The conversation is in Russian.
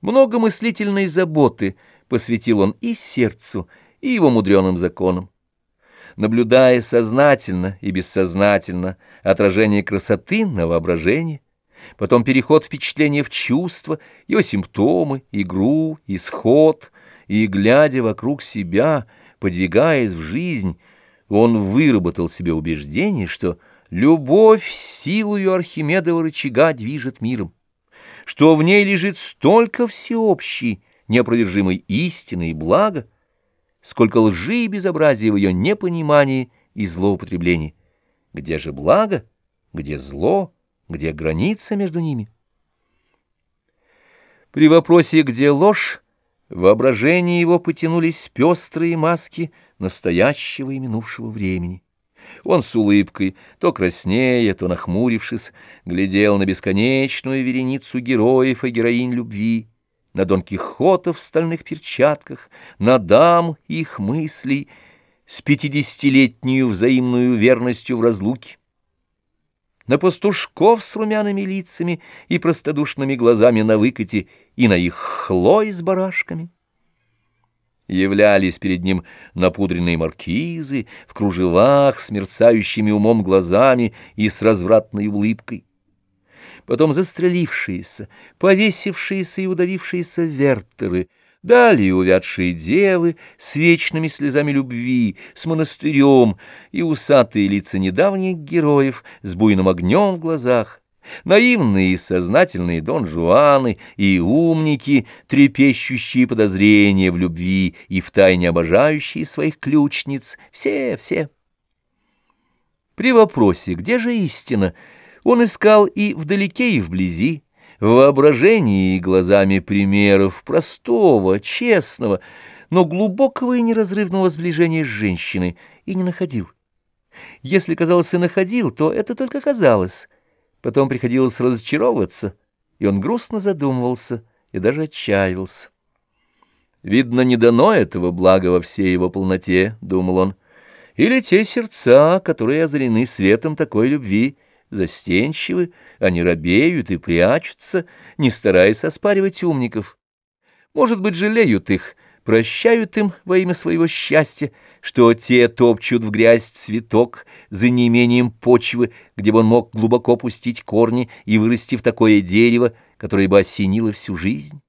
Много мыслительной заботы посвятил он и сердцу, и его мудреным законам. Наблюдая сознательно и бессознательно отражение красоты на воображение, потом переход впечатления в чувства, его симптомы, игру, исход, и, глядя вокруг себя, подвигаясь в жизнь, он выработал себе убеждение, что любовь силою Архимедова рычага движет миром что в ней лежит столько всеобщей, неопровержимой истины и блага, сколько лжи и безобразия в ее непонимании и злоупотреблении. Где же благо, где зло, где граница между ними? При вопросе «где ложь?» в воображении его потянулись пестрые маски настоящего и минувшего времени. Он с улыбкой, то краснея, то нахмурившись, глядел на бесконечную вереницу героев и героинь любви, на Дон Кихота в стальных перчатках, на дам их мыслей с пятидесятилетнюю взаимную верностью в разлуке, на пастушков с румяными лицами и простодушными глазами на выкате и на их хлой с барашками являлись перед ним напудренные маркизы в кружевах с мерцающими умом глазами и с развратной улыбкой. Потом застрелившиеся, повесившиеся и удавившиеся вертеры, далее увядшие девы с вечными слезами любви, с монастырем и усатые лица недавних героев с буйным огнем в глазах, Наивные и сознательные Дон Жуаны и умники, трепещущие подозрения в любви и втайне обожающие своих ключниц, все, все. При вопросе «Где же истина?» он искал и вдалеке, и вблизи, в воображении и глазами примеров простого, честного, но глубокого и неразрывного сближения с женщиной и не находил. Если, казалось, и находил, то это только казалось — Потом приходилось разочаровываться, и он грустно задумывался и даже отчаивался. «Видно, не дано этого блага во всей его полноте», — думал он, — «или те сердца, которые озарены светом такой любви, застенчивы, они робеют и прячутся, не стараясь оспаривать умников. Может быть, жалеют их, прощают им во имя своего счастья, что те топчут в грязь цветок за неимением почвы, где бы он мог глубоко пустить корни и вырасти в такое дерево, которое бы осенило всю жизнь.